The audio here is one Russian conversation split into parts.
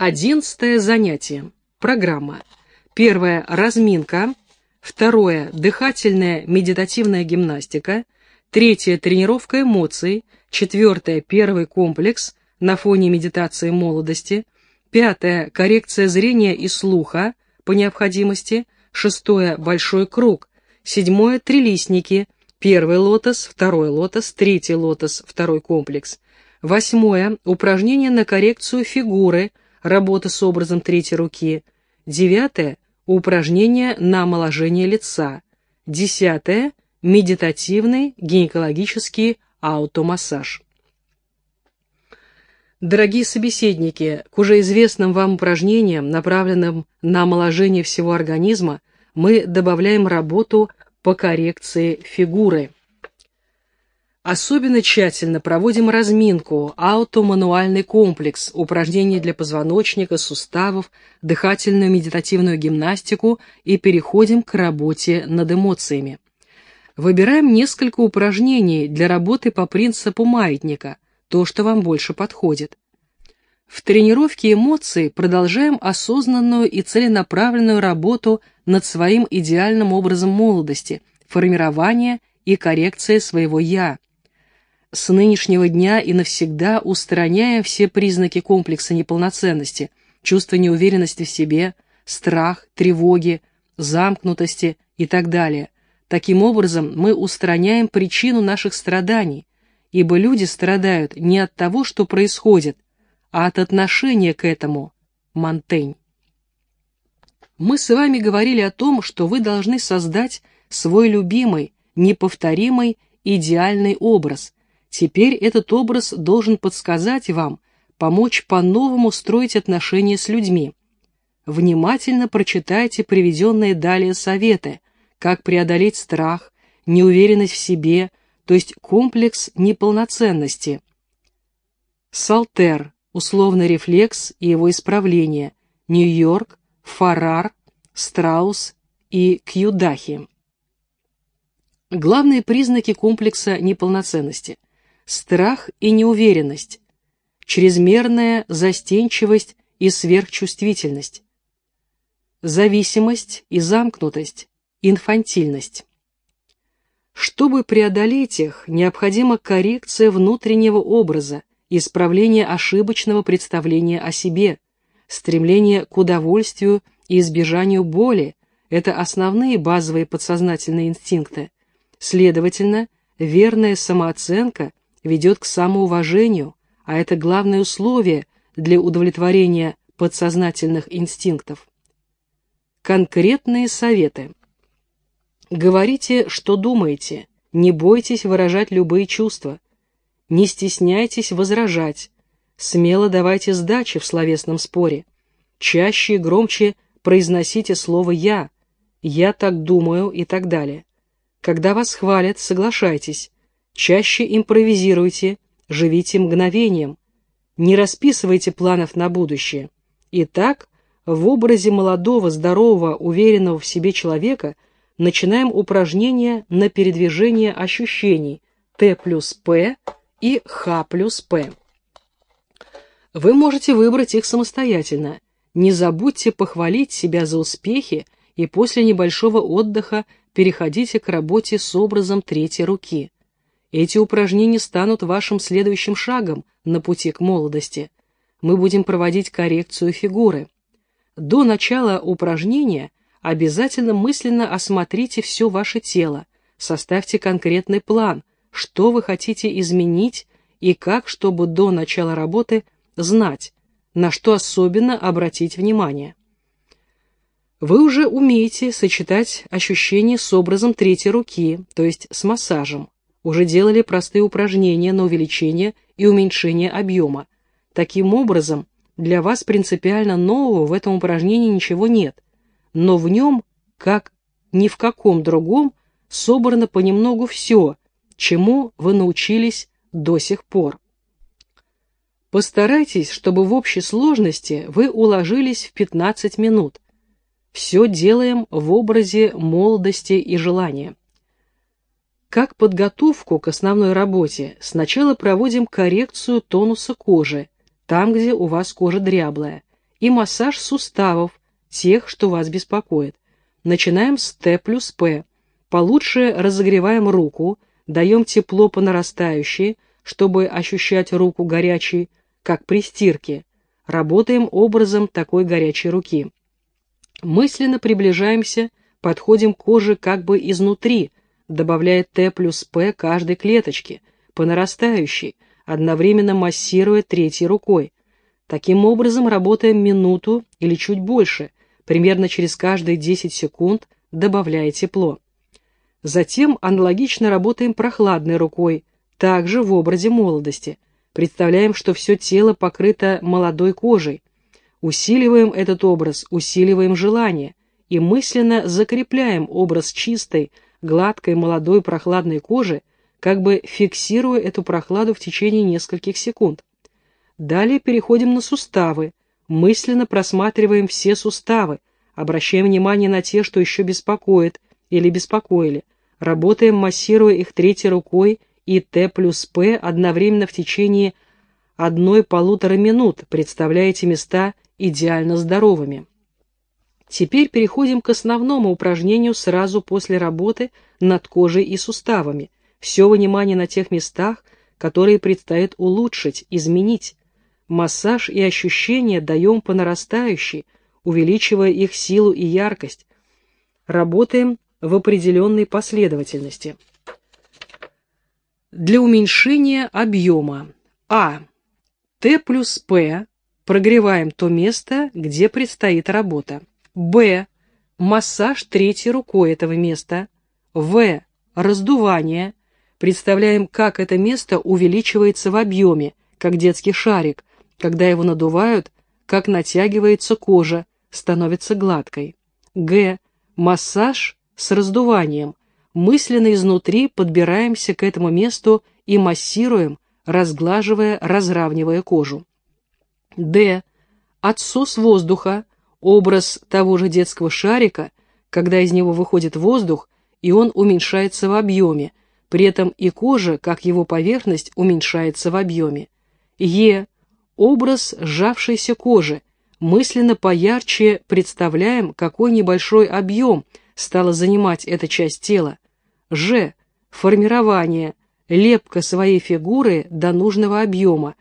Одиннадцатое занятие. Программа. Первое – разминка. Второе – дыхательная медитативная гимнастика. Третье – тренировка эмоций. Четвертое – первый комплекс на фоне медитации молодости. Пятое – коррекция зрения и слуха по необходимости. Шестое – большой круг. Седьмое – трилистники. Первый лотос, второй лотос, третий лотос, второй комплекс. Восьмое – упражнение на коррекцию фигуры – работа с образом третьей руки. Девятое – упражнение на омоложение лица. Десятое – медитативный гинекологический аутомассаж. Дорогие собеседники, к уже известным вам упражнениям, направленным на омоложение всего организма, мы добавляем работу по коррекции фигуры. Особенно тщательно проводим разминку, аутомануальный комплекс, упражнения для позвоночника, суставов, дыхательную медитативную гимнастику и переходим к работе над эмоциями. Выбираем несколько упражнений для работы по принципу маятника, то, что вам больше подходит. В тренировке эмоций продолжаем осознанную и целенаправленную работу над своим идеальным образом молодости, формирование и коррекция своего «я», с нынешнего дня и навсегда устраняя все признаки комплекса неполноценности, чувство неуверенности в себе, страх, тревоги, замкнутости и так далее. Таким образом, мы устраняем причину наших страданий, ибо люди страдают не от того, что происходит, а от отношения к этому. Монтень. Мы с вами говорили о том, что вы должны создать свой любимый, неповторимый, идеальный образ – Теперь этот образ должен подсказать вам, помочь по-новому строить отношения с людьми. Внимательно прочитайте приведенные далее советы, как преодолеть страх, неуверенность в себе, то есть комплекс неполноценности. Салтер, условный рефлекс и его исправление, Нью-Йорк, Фаррар, Страус и Кьюдахи. Главные признаки комплекса неполноценности – страх и неуверенность, чрезмерная застенчивость и сверхчувствительность, зависимость и замкнутость, инфантильность. Чтобы преодолеть их, необходима коррекция внутреннего образа, исправление ошибочного представления о себе, стремление к удовольствию и избежанию боли – это основные базовые подсознательные инстинкты. Следовательно, верная самооценка ведет к самоуважению, а это главное условие для удовлетворения подсознательных инстинктов. Конкретные советы. Говорите, что думаете, не бойтесь выражать любые чувства, не стесняйтесь возражать, смело давайте сдачи в словесном споре, чаще и громче произносите слово «я», «я так думаю» и так далее. Когда вас хвалят, соглашайтесь, Чаще импровизируйте, живите мгновением, не расписывайте планов на будущее. Итак, в образе молодого, здорового, уверенного в себе человека начинаем упражнение на передвижение ощущений Т плюс П и Х плюс П. Вы можете выбрать их самостоятельно. Не забудьте похвалить себя за успехи и после небольшого отдыха переходите к работе с образом третьей руки. Эти упражнения станут вашим следующим шагом на пути к молодости. Мы будем проводить коррекцию фигуры. До начала упражнения обязательно мысленно осмотрите все ваше тело, составьте конкретный план, что вы хотите изменить и как, чтобы до начала работы знать, на что особенно обратить внимание. Вы уже умеете сочетать ощущения с образом третьей руки, то есть с массажем уже делали простые упражнения на увеличение и уменьшение объема. Таким образом, для вас принципиально нового в этом упражнении ничего нет, но в нем, как ни в каком другом, собрано понемногу все, чему вы научились до сих пор. Постарайтесь, чтобы в общей сложности вы уложились в 15 минут. Все делаем в образе молодости и желания. Как подготовку к основной работе сначала проводим коррекцию тонуса кожи, там, где у вас кожа дряблая, и массаж суставов, тех, что вас беспокоит. Начинаем с Т плюс П. Получше разогреваем руку, даем тепло по нарастающей, чтобы ощущать руку горячей, как при стирке. Работаем образом такой горячей руки. Мысленно приближаемся, подходим к коже как бы изнутри, добавляя Т плюс П каждой клеточке, по нарастающей, одновременно массируя третьей рукой. Таким образом работаем минуту или чуть больше, примерно через каждые 10 секунд добавляя тепло. Затем аналогично работаем прохладной рукой, также в образе молодости. Представляем, что все тело покрыто молодой кожей. Усиливаем этот образ, усиливаем желание и мысленно закрепляем образ чистой, гладкой, молодой, прохладной кожи, как бы фиксируя эту прохладу в течение нескольких секунд. Далее переходим на суставы, мысленно просматриваем все суставы, обращаем внимание на те, что еще беспокоит или беспокоили, работаем, массируя их третьей рукой и Т плюс П одновременно в течение одной-полутора минут, представляя эти места идеально здоровыми. Теперь переходим к основному упражнению сразу после работы над кожей и суставами. Все внимание на тех местах, которые предстоит улучшить, изменить. Массаж и ощущения даем по нарастающей, увеличивая их силу и яркость. Работаем в определенной последовательности. Для уменьшения объема А. Т плюс П. Прогреваем то место, где предстоит работа. Б. Массаж третьей рукой этого места. В. Раздувание. Представляем, как это место увеличивается в объеме, как детский шарик, когда его надувают, как натягивается кожа, становится гладкой. Г. Массаж с раздуванием. Мысленно изнутри подбираемся к этому месту и массируем, разглаживая, разравнивая кожу. Д. Отсос воздуха. Образ того же детского шарика, когда из него выходит воздух, и он уменьшается в объеме, при этом и кожа, как его поверхность, уменьшается в объеме. Е образ сжавшейся кожи, мысленно поярче представляем, какой небольшой объем стала занимать эта часть тела. Ж. Формирование, лепка своей фигуры до нужного объема,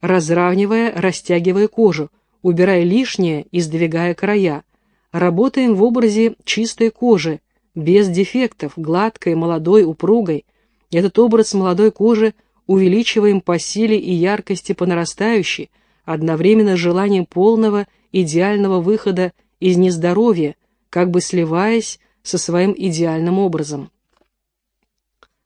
разравнивая, растягивая кожу, убирая лишнее и сдвигая края. Работаем в образе чистой кожи, без дефектов, гладкой, молодой, упругой. Этот образ молодой кожи увеличиваем по силе и яркости по нарастающей, одновременно с желанием полного, идеального выхода из нездоровья, как бы сливаясь со своим идеальным образом.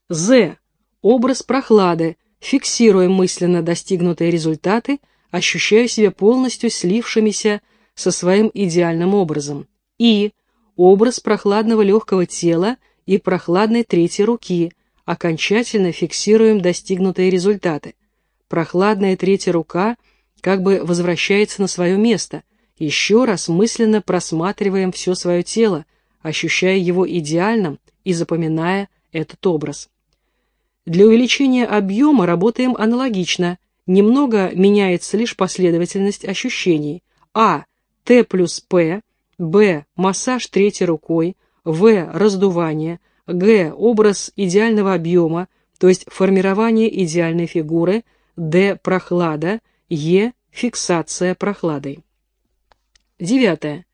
З. Образ прохлады. Фиксируем мысленно достигнутые результаты, ощущая себя полностью слившимися со своим идеальным образом. И. Образ прохладного легкого тела и прохладной третьей руки – окончательно фиксируем достигнутые результаты. Прохладная третья рука как бы возвращается на свое место. Еще раз мысленно просматриваем все свое тело, ощущая его идеальным и запоминая этот образ. Для увеличения объема работаем аналогично. Немного меняется лишь последовательность ощущений. А. Т плюс П. Б. Массаж третьей рукой. В. Раздувание. Г. Образ идеального объема, то есть формирование идеальной фигуры. Д. Прохлада. Е. Фиксация прохладой. Девятое.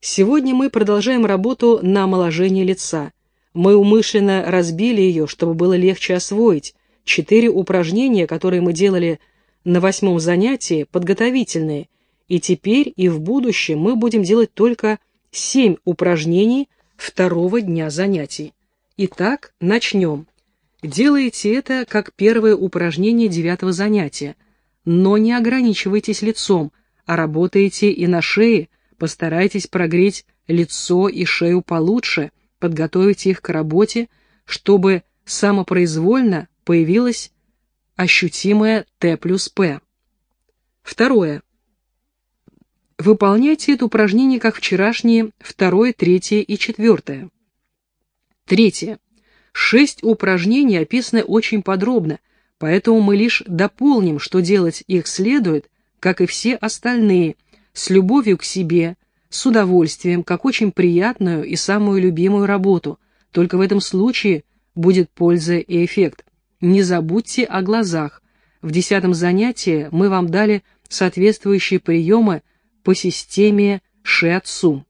Сегодня мы продолжаем работу на омоложение лица. Мы умышленно разбили ее, чтобы было легче освоить. Четыре упражнения, которые мы делали на восьмом занятии, подготовительные, и теперь и в будущем мы будем делать только семь упражнений второго дня занятий. Итак, начнем. Делайте это как первое упражнение девятого занятия, но не ограничивайтесь лицом, а работайте и на шее, постарайтесь прогреть лицо и шею получше, подготовить их к работе, чтобы самопроизвольно появилась ощутимая Т плюс П. Второе. Выполняйте это упражнение как вчерашние второе, третье и четвертое. Третье. Шесть упражнений описаны очень подробно, поэтому мы лишь дополним, что делать их следует, как и все остальные, с любовью к себе, с удовольствием, как очень приятную и самую любимую работу. Только в этом случае будет польза и эффект. Не забудьте о глазах. В десятом занятии мы вам дали соответствующие приемы по системе Шиатсу.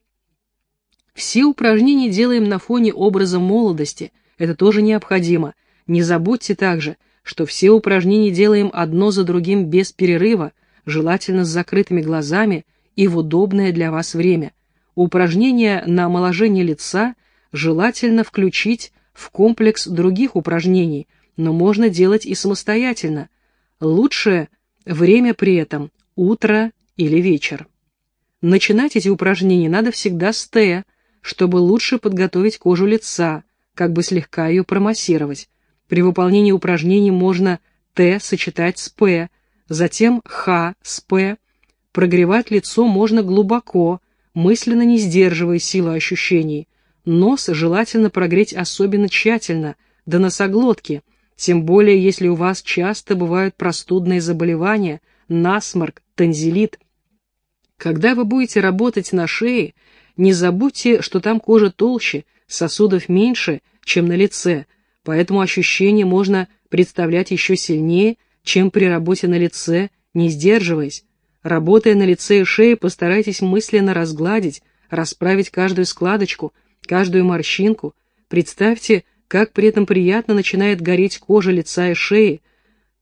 Все упражнения делаем на фоне образа молодости, это тоже необходимо. Не забудьте также, что все упражнения делаем одно за другим без перерыва, желательно с закрытыми глазами и в удобное для вас время. Упражнения на омоложение лица желательно включить в комплекс других упражнений, но можно делать и самостоятельно. Лучшее время при этом утро или вечер. Начинать эти упражнения надо всегда с Т, чтобы лучше подготовить кожу лица, как бы слегка ее промассировать. При выполнении упражнений можно Т сочетать с П, затем Х с П. Прогревать лицо можно глубоко, мысленно не сдерживая силу ощущений. Нос желательно прогреть особенно тщательно, до носоглотки, тем более если у вас часто бывают простудные заболевания, насморк, танзелит. Когда вы будете работать на шее, не забудьте, что там кожа толще, сосудов меньше, чем на лице, поэтому ощущения можно представлять еще сильнее, чем при работе на лице, не сдерживаясь. Работая на лице и шее, постарайтесь мысленно разгладить, расправить каждую складочку, каждую морщинку. Представьте, как при этом приятно начинает гореть кожа лица и шеи,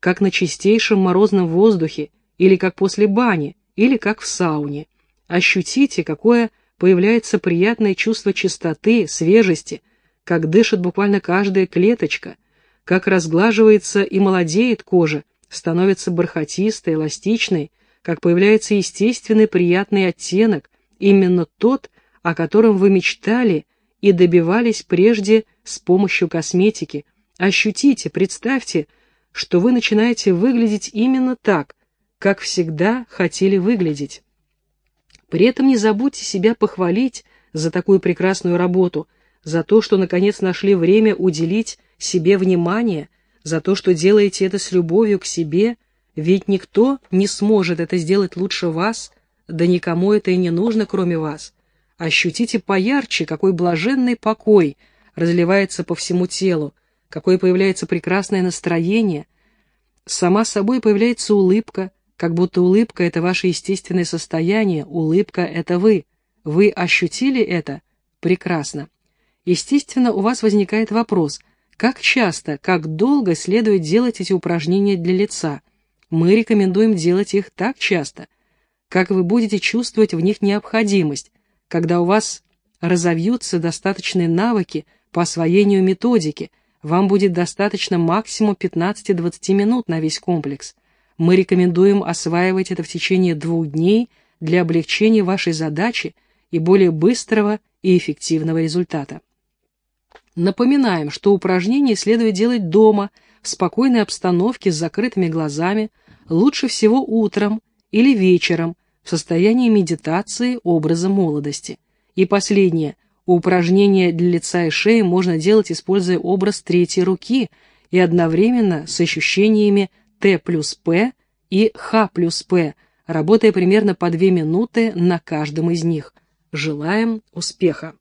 как на чистейшем морозном воздухе, или как после бани, или как в сауне. Ощутите, какое появляется приятное чувство чистоты, свежести, как дышит буквально каждая клеточка, как разглаживается и молодеет кожа, становится бархатистой, эластичной, как появляется естественный приятный оттенок, именно тот, о котором вы мечтали и добивались прежде с помощью косметики. Ощутите, представьте, что вы начинаете выглядеть именно так, как всегда хотели выглядеть. При этом не забудьте себя похвалить за такую прекрасную работу, за то, что наконец нашли время уделить себе внимание, за то, что делаете это с любовью к себе, ведь никто не сможет это сделать лучше вас, да никому это и не нужно, кроме вас. Ощутите поярче, какой блаженный покой разливается по всему телу, какое появляется прекрасное настроение. Сама собой появляется улыбка, как будто улыбка — это ваше естественное состояние, улыбка — это вы. Вы ощутили это? Прекрасно. Естественно, у вас возникает вопрос, как часто, как долго следует делать эти упражнения для лица? Мы рекомендуем делать их так часто, как вы будете чувствовать в них необходимость, когда у вас разовьются достаточные навыки по освоению методики, вам будет достаточно максимум 15-20 минут на весь комплекс. Мы рекомендуем осваивать это в течение двух дней для облегчения вашей задачи и более быстрого и эффективного результата. Напоминаем, что упражнения следует делать дома, в спокойной обстановке с закрытыми глазами, лучше всего утром или вечером, в состоянии медитации образа молодости. И последнее. Упражнения для лица и шеи можно делать, используя образ третьей руки и одновременно с ощущениями Т плюс П и Х плюс П, работая примерно по 2 минуты на каждом из них. Желаем успеха!